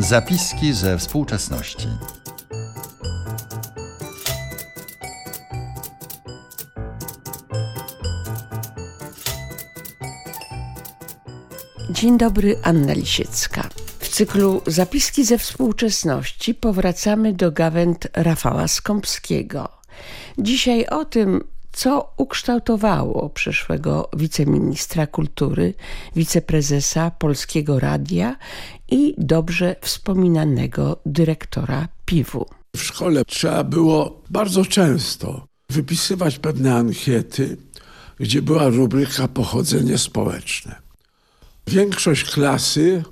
Zapiski ze współczesności. Dzień dobry, Anna Lisiecka. W cyklu Zapiski ze współczesności powracamy do gawęd Rafała Skąpskiego. Dzisiaj o tym, co ukształtowało przyszłego wiceministra kultury, wiceprezesa Polskiego Radia i dobrze wspominanego dyrektora PIW-u. W szkole trzeba było bardzo często wypisywać pewne ankiety, gdzie była rubryka pochodzenie społeczne. Większość klasy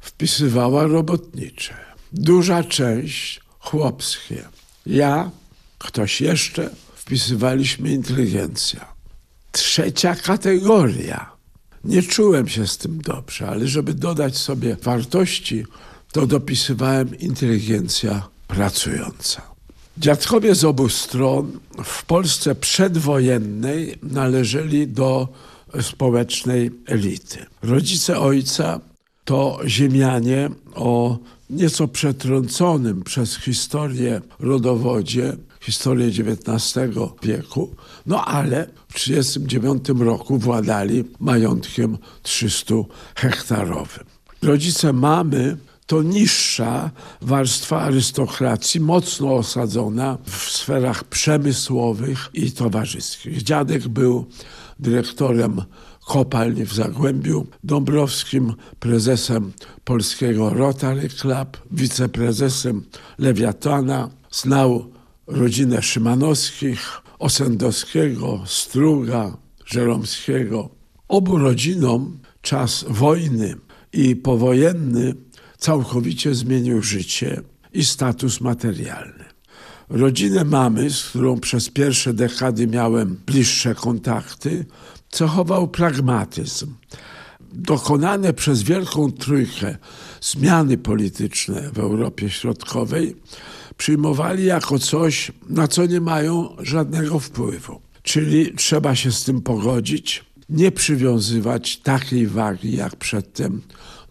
wpisywała robotnicze, duża część chłopskie. Ja, ktoś jeszcze, wpisywaliśmy inteligencja. Trzecia kategoria. Nie czułem się z tym dobrze, ale żeby dodać sobie wartości, to dopisywałem inteligencja pracująca. Dziadkowie z obu stron w Polsce przedwojennej należeli do społecznej elity. Rodzice ojca to ziemianie o nieco przetrąconym przez historię rodowodzie, historię XIX wieku, no ale w 1939 roku władali majątkiem 300 hektarowym. Rodzice mamy to niższa warstwa arystokracji, mocno osadzona w sferach przemysłowych i towarzyskich. Dziadek był dyrektorem kopalni w Zagłębiu Dąbrowskim, prezesem polskiego Rotary Club, wiceprezesem Lewiatana. Znał rodzinę Szymanowskich, Osendowskiego, Struga, Żeromskiego. Obu rodzinom czas wojny i powojenny całkowicie zmienił życie i status materialny. Rodzinę mamy, z którą przez pierwsze dekady miałem bliższe kontakty, cechował pragmatyzm. Dokonane przez Wielką Trójkę zmiany polityczne w Europie Środkowej przyjmowali jako coś, na co nie mają żadnego wpływu. Czyli trzeba się z tym pogodzić, nie przywiązywać takiej wagi jak przedtem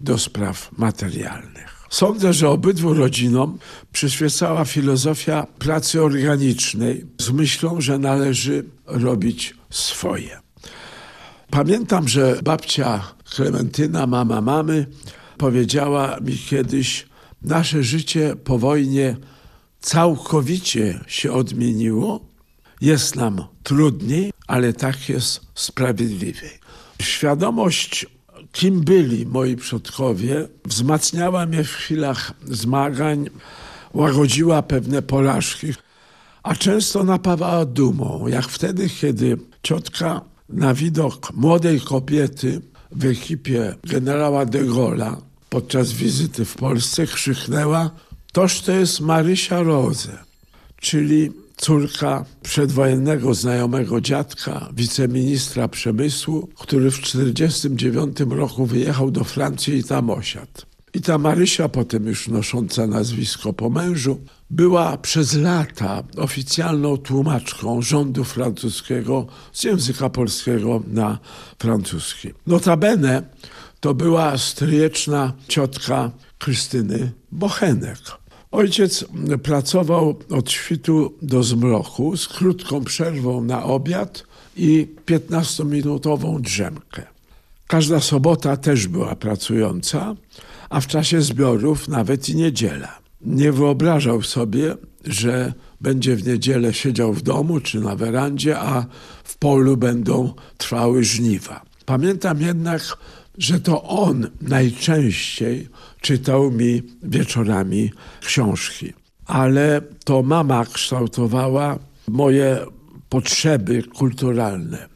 do spraw materialnych. Sądzę, że obydwu rodzinom przyświecała filozofia pracy organicznej z myślą, że należy robić swoje. Pamiętam, że babcia Klementyna, mama mamy, powiedziała mi kiedyś: Nasze życie po wojnie całkowicie się odmieniło. Jest nam trudniej, ale tak jest sprawiedliwiej. Świadomość, kim byli moi przodkowie, wzmacniała mnie w chwilach zmagań, łagodziła pewne porażki, a często napawała dumą, jak wtedy, kiedy ciotka na widok młodej kobiety w ekipie generała de Gaulle'a podczas wizyty w Polsce krzyknęła Toż to jest Marysia Roze, czyli córka przedwojennego znajomego dziadka, wiceministra przemysłu, który w 1949 roku wyjechał do Francji i tam osiadł. I ta Marysia, potem już nosząca nazwisko po mężu, była przez lata oficjalną tłumaczką rządu francuskiego z języka polskiego na francuski. Notabene to była stryjeczna ciotka Krystyny Bochenek. Ojciec pracował od świtu do zmroku z krótką przerwą na obiad i 15-minutową drzemkę. Każda sobota też była pracująca, a w czasie zbiorów nawet i niedziela. Nie wyobrażał sobie, że będzie w niedzielę siedział w domu czy na werandzie, a w polu będą trwały żniwa. Pamiętam jednak, że to on najczęściej czytał mi wieczorami książki. Ale to mama kształtowała moje potrzeby kulturalne.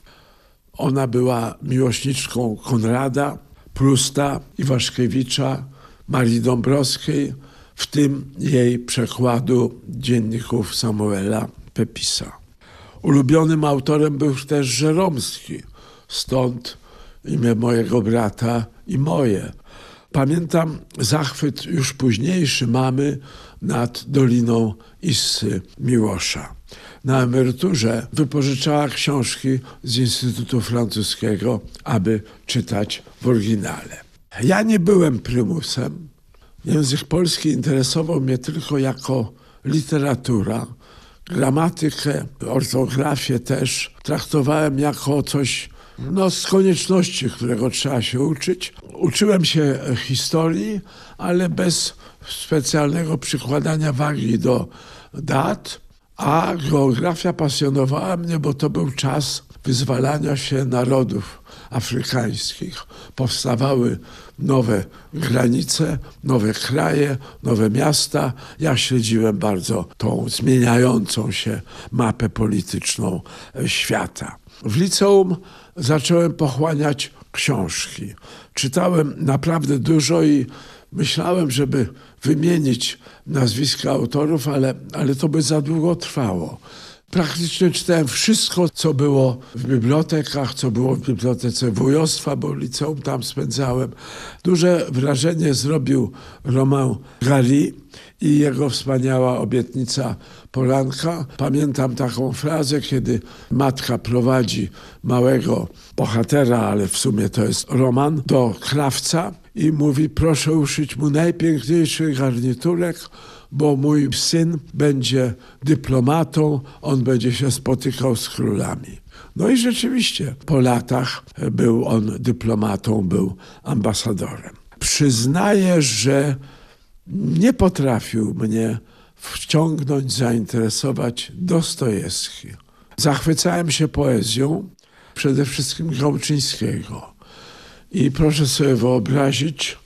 Ona była miłośniczką Konrada, Prusta, Iwaszkiewicza, Marii Dąbrowskiej, w tym jej przekładu dzienników Samuela Pepisa. Ulubionym autorem był też Żeromski, stąd imię mojego brata i moje. Pamiętam zachwyt już późniejszy mamy nad Doliną Issy Miłosza. Na emeryturze wypożyczała książki z Instytutu Francuskiego, aby czytać w oryginale. Ja nie byłem prymusem, Język polski interesował mnie tylko jako literatura. Gramatykę, ortografię też traktowałem jako coś no, z konieczności, którego trzeba się uczyć. Uczyłem się historii, ale bez specjalnego przykładania wagi do dat, a geografia pasjonowała mnie, bo to był czas wyzwalania się narodów afrykańskich. Powstawały nowe granice, nowe kraje, nowe miasta. Ja śledziłem bardzo tą zmieniającą się mapę polityczną świata. W liceum zacząłem pochłaniać książki. Czytałem naprawdę dużo i myślałem, żeby wymienić nazwiska autorów, ale, ale to by za długo trwało. Praktycznie czytałem wszystko, co było w bibliotekach, co było w bibliotece wujostwa, bo liceum tam spędzałem. Duże wrażenie zrobił Romain Gary i jego wspaniała obietnica poranka. Pamiętam taką frazę, kiedy matka prowadzi małego bohatera, ale w sumie to jest Roman, do krawca i mówi, proszę uszyć mu najpiękniejszy garniturek, bo mój syn będzie dyplomatą, on będzie się spotykał z królami. No i rzeczywiście po latach był on dyplomatą, był ambasadorem. Przyznaję, że nie potrafił mnie wciągnąć, zainteresować Dostojewski. Zachwycałem się poezją, przede wszystkim Gałczyńskiego. I proszę sobie wyobrazić,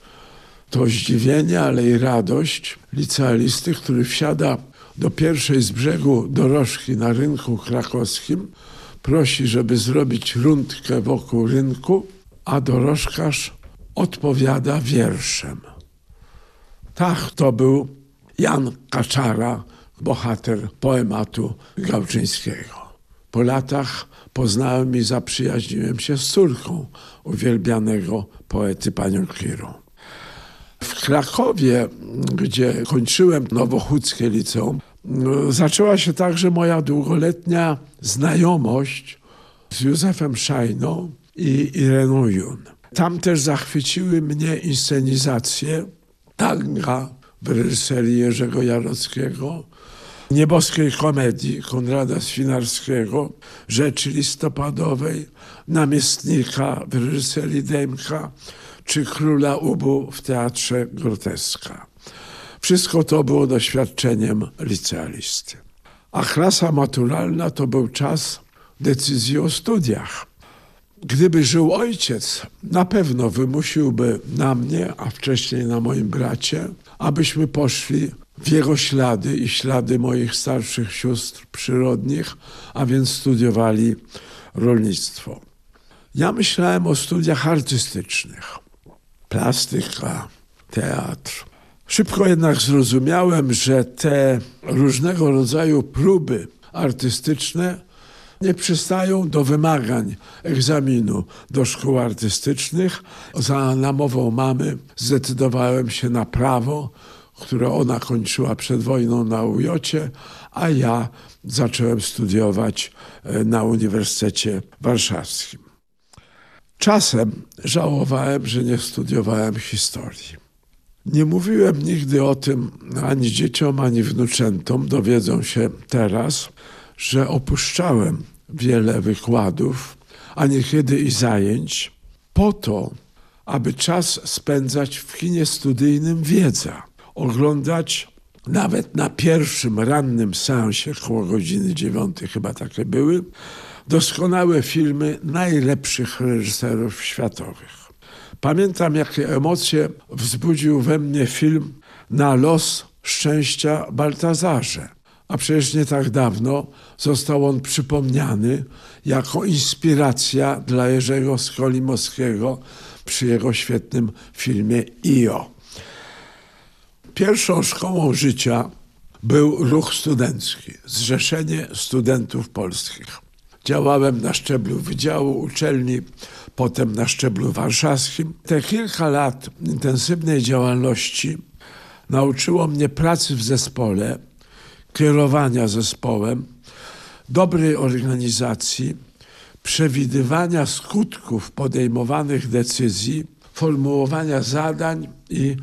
to zdziwienie, ale i radość licealisty, który wsiada do pierwszej z brzegu dorożki na rynku krakowskim, prosi, żeby zrobić rundkę wokół rynku, a dorożkarz odpowiada wierszem. Tak, to był Jan Kaczara, bohater poematu Gałczyńskiego. Po latach poznałem i zaprzyjaźniłem się z córką uwielbianego poety panią Kirą. W Krakowie, gdzie kończyłem Nowochódzkie Liceum, zaczęła się także moja długoletnia znajomość z Józefem Szajną i Ireną Jun. Tam też zachwyciły mnie inscenizacje tanga w reżyserii Jerzego Jarockiego, nieboskiej komedii Konrada Swinarskiego, Rzeczy Listopadowej, Namiestnika w reżyserii Dejmka, czy Króla Ubu w teatrze Groteska. Wszystko to było doświadczeniem licealisty. A klasa maturalna to był czas decyzji o studiach. Gdyby żył ojciec, na pewno wymusiłby na mnie, a wcześniej na moim bracie, abyśmy poszli w jego ślady i ślady moich starszych sióstr przyrodnich, a więc studiowali rolnictwo. Ja myślałem o studiach artystycznych plastyka, teatr. Szybko jednak zrozumiałem, że te różnego rodzaju próby artystyczne nie przystają do wymagań egzaminu do szkół artystycznych. Za namową mamy zdecydowałem się na prawo, które ona kończyła przed wojną na Ujocie, a ja zacząłem studiować e, na Uniwersytecie Warszawskim. Czasem żałowałem, że nie studiowałem historii. Nie mówiłem nigdy o tym ani dzieciom, ani wnuczętom. Dowiedzą się teraz, że opuszczałem wiele wykładów, a niekiedy i zajęć, po to, aby czas spędzać w kinie studyjnym wiedza, oglądać nawet na pierwszym rannym seansie, koło godziny dziewiątej chyba takie były, doskonałe filmy najlepszych reżyserów światowych. Pamiętam, jakie emocje wzbudził we mnie film Na los szczęścia Baltazarze. A przecież nie tak dawno został on przypomniany jako inspiracja dla Jerzego Skolimowskiego przy jego świetnym filmie IO. Pierwszą szkołą życia był ruch studencki, Zrzeszenie Studentów Polskich. Działałem na szczeblu wydziału uczelni, potem na szczeblu warszawskim. Te kilka lat intensywnej działalności nauczyło mnie pracy w zespole, kierowania zespołem, dobrej organizacji, przewidywania skutków podejmowanych decyzji, formułowania zadań i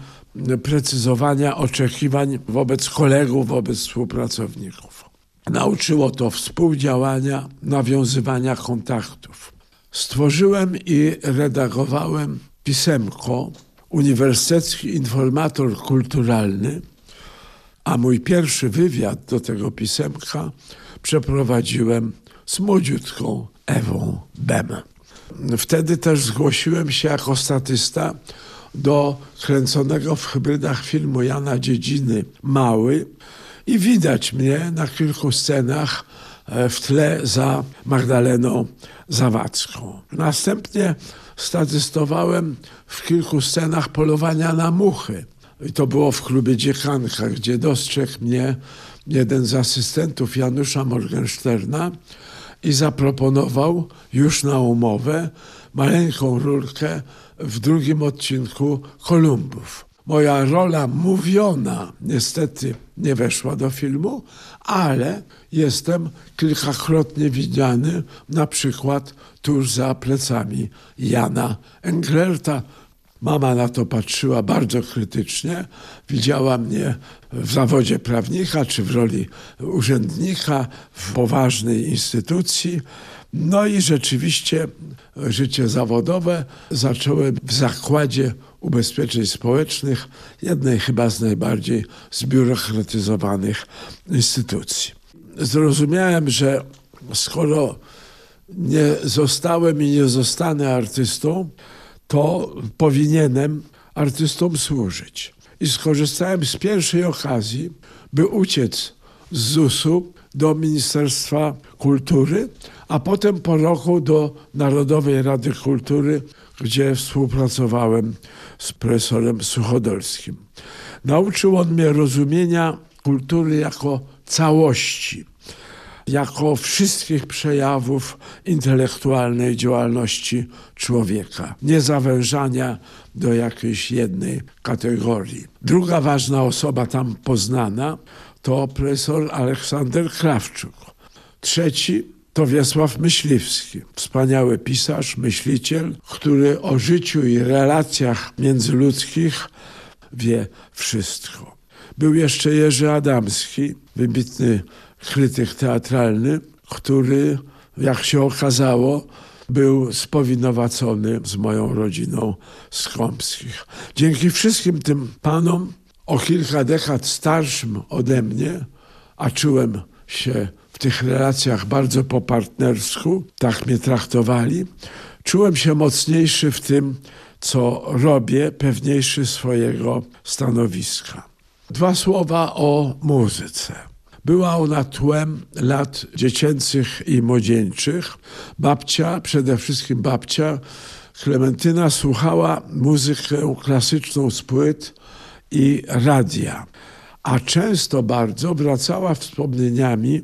precyzowania oczekiwań wobec kolegów, wobec współpracowników. Nauczyło to współdziałania, nawiązywania kontaktów. Stworzyłem i redagowałem pisemko Uniwersytecki Informator Kulturalny, mój pierwszy wywiad do tego pisemka przeprowadziłem z młodziutką Ewą Bem. Wtedy też zgłosiłem się jako statysta do kręconego w hybrydach filmu Jana Dziedziny Mały i widać mnie na kilku scenach e, w tle za Magdaleną Zawadzką. Następnie statystowałem w kilku scenach polowania na muchy. I to było w klubie Dziekanka, gdzie dostrzegł mnie jeden z asystentów Janusza Morgensterna i zaproponował już na umowę maleńką rurkę w drugim odcinku Kolumbów. Moja rola mówiona niestety nie weszła do filmu, ale jestem kilkakrotnie widziany na przykład tuż za plecami Jana Englerta. Mama na to patrzyła bardzo krytycznie. Widziała mnie w zawodzie prawnika czy w roli urzędnika w poważnej instytucji. No i rzeczywiście życie zawodowe zacząłem w zakładzie ubezpieczeń społecznych, jednej chyba z najbardziej zbiurokratyzowanych instytucji. Zrozumiałem, że skoro nie zostałem i nie zostanę artystą, to powinienem artystom służyć. I skorzystałem z pierwszej okazji, by uciec z ZUS-u do Ministerstwa Kultury, a potem po roku do Narodowej Rady Kultury, gdzie współpracowałem z profesorem Suchodolskim. Nauczył on mnie rozumienia kultury jako całości, jako wszystkich przejawów intelektualnej działalności człowieka, nie zawężania do jakiejś jednej kategorii. Druga ważna osoba tam poznana to profesor Aleksander Krawczuk. Trzeci to Wiesław Myśliwski, wspaniały pisarz, myśliciel, który o życiu i relacjach międzyludzkich wie wszystko. Był jeszcze Jerzy Adamski, wybitny krytyk teatralny, który, jak się okazało, był spowinowacony z moją rodziną z. Dzięki wszystkim tym panom, o kilka dekad starszym ode mnie, a czułem się w tych relacjach bardzo po partnersku, tak mnie traktowali, czułem się mocniejszy w tym, co robię, pewniejszy swojego stanowiska. Dwa słowa o muzyce. Była ona tłem lat dziecięcych i młodzieńczych. Babcia, przede wszystkim babcia, Klementyna słuchała muzykę klasyczną z płyt i radia, a często bardzo wracała wspomnieniami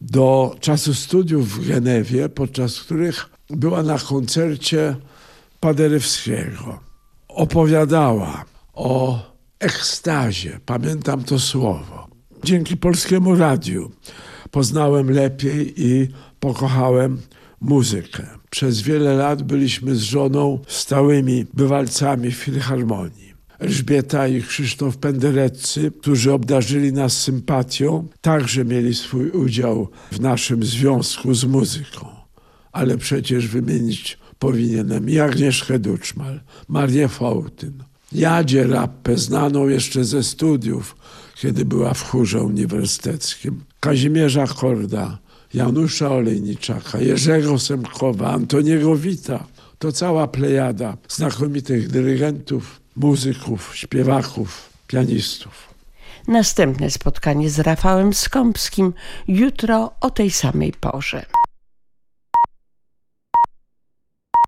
do czasu studiów w Genewie, podczas których była na koncercie Paderewskiego. Opowiadała o ekstazie, pamiętam to słowo. Dzięki polskiemu radiu poznałem lepiej i pokochałem muzykę. Przez wiele lat byliśmy z żoną stałymi bywalcami Filharmonii. Elżbieta i Krzysztof Pendereccy, którzy obdarzyli nas sympatią, także mieli swój udział w naszym związku z muzyką. Ale przecież wymienić powinienem i Agnieszkę Duczmal, Marię Fołtyn, Jadzie Rappę, znaną jeszcze ze studiów, kiedy była w chórze uniwersyteckim, Kazimierza Korda, Janusza Olejniczaka, Jerzego Semkowa, Antoniego Wita. To cała plejada znakomitych dyrygentów, muzyków, śpiewaków, pianistów. Następne spotkanie z Rafałem Skąpskim jutro o tej samej porze.